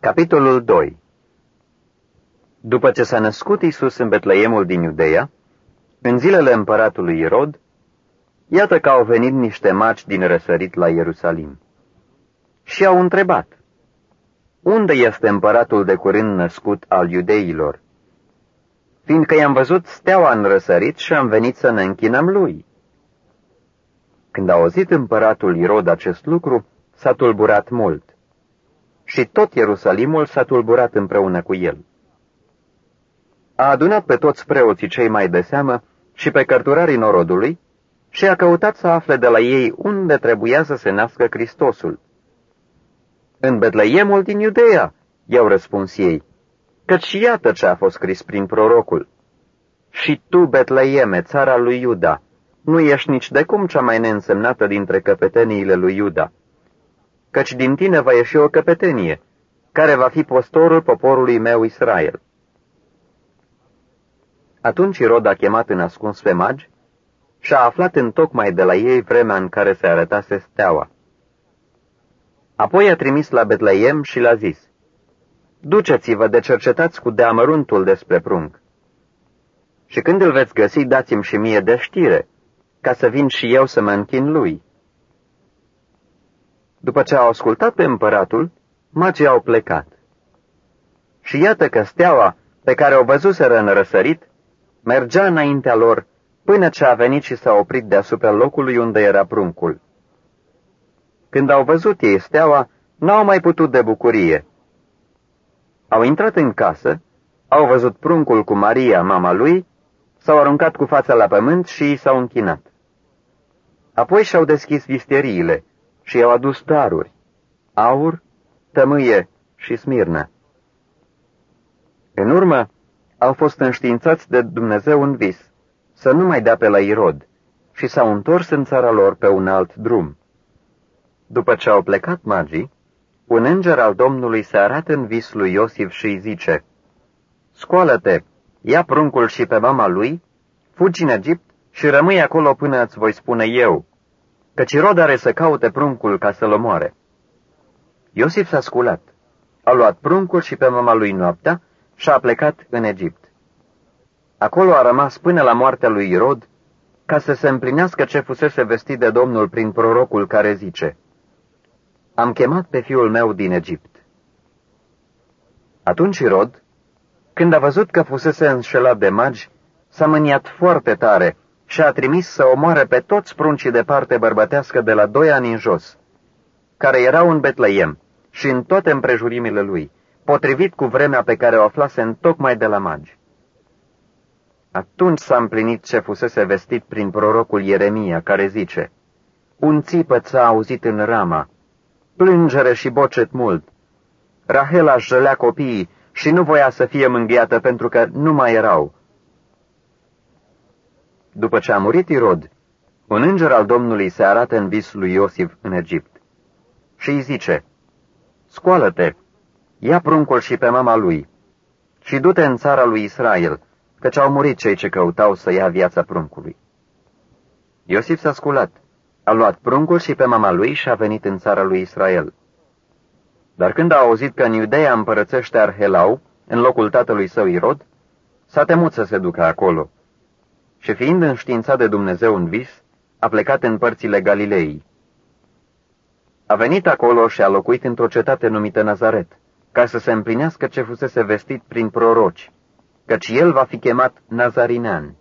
Capitolul 2 După ce s-a născut Isus în Betleemul din Iudeea, în zilele împăratului Irod, iată că au venit niște maci din răsărit la Ierusalim. Și au întrebat, Unde este împăratul de curând născut al iudeilor? Fiindcă i-am văzut steaua în răsărit și am venit să ne închinăm lui. Când a auzit împăratul Irod acest lucru, s-a tulburat mult și tot Ierusalimul s-a tulburat împreună cu el. A adunat pe toți preoții cei mai de seamă și pe cărturarii norodului și a căutat să afle de la ei unde trebuia să se nască Hristosul. În Betleemul din Iudeea, i-au răspuns ei, căci iată ce a fost scris prin prorocul. Și tu, Betleeme, țara lui Iuda, nu ești nici de cum cea mai neînsemnată dintre căpeteniile lui Iuda căci din tine va ieși o căpetenie, care va fi postorul poporului meu Israel. Atunci Irod a chemat în ascuns pe magi și a aflat în tocmai de la ei vremea în care se arătase steaua. Apoi a trimis la Betleem și l-a zis, Duceți-vă de cercetați cu deamăruntul despre prunc. Și când îl veți găsi, dați-mi și mie de știre, ca să vin și eu să mă închin lui. După ce au ascultat pe împăratul, magii au plecat. Și iată că steaua pe care o văzuseră în răsărit mergea înaintea lor până ce a venit și s-a oprit deasupra locului unde era pruncul. Când au văzut ei steaua, n-au mai putut de bucurie. Au intrat în casă, au văzut pruncul cu Maria, mama lui, s-au aruncat cu fața la pământ și s-au închinat. Apoi și-au deschis visteriile și i-au adus daruri, aur, tămâie și smirnă. În urmă, au fost înștiințați de Dumnezeu în vis, să nu mai dea pe la Irod, și s-au întors în țara lor pe un alt drum. După ce au plecat magii, un înger al Domnului se arată în vis lui Iosif și îi zice, Scoală-te, ia pruncul și pe mama lui, fugi în Egipt și rămâi acolo până îți voi spune eu, căci Irod are să caute pruncul ca să-l omoare. Iosif s-a sculat, a luat pruncul și pe mama lui noaptea și a plecat în Egipt. Acolo a rămas până la moartea lui Irod, ca să se împlinească ce fusese vestit de Domnul prin prorocul care zice, Am chemat pe fiul meu din Egipt. Atunci Irod, când a văzut că fusese înșelat de magi, s-a mâniat foarte tare și a trimis să omoare pe toți pruncii de parte bărbătească de la doi ani în jos, care erau în Betleem și în toate împrejurimile lui, potrivit cu vremea pe care o aflase în tocmai de la magi. Atunci s-a împlinit ce fusese vestit prin prorocul Ieremia, care zice, Un țipăt s-a auzit în Rama, plângere și bocet mult. Rahela își jălea copiii și nu voia să fie mânghiată pentru că nu mai erau, după ce a murit Irod, un înger al Domnului se arată în vis lui Iosif în Egipt și îi zice, Scoală-te, ia pruncul și pe mama lui și du-te în țara lui Israel, căci au murit cei ce căutau să ia viața pruncului. Iosif s-a sculat, a luat pruncul și pe mama lui și a venit în țara lui Israel. Dar când a auzit că în Iudeea împărățește Arhelau, în locul tatălui său Irod, s-a temut să se ducă acolo și fiind înștiințat de Dumnezeu în vis, a plecat în părțile Galilei. A venit acolo și a locuit într-o cetate numită Nazaret, ca să se împlinească ce fusese vestit prin proroci, căci el va fi chemat Nazarinean.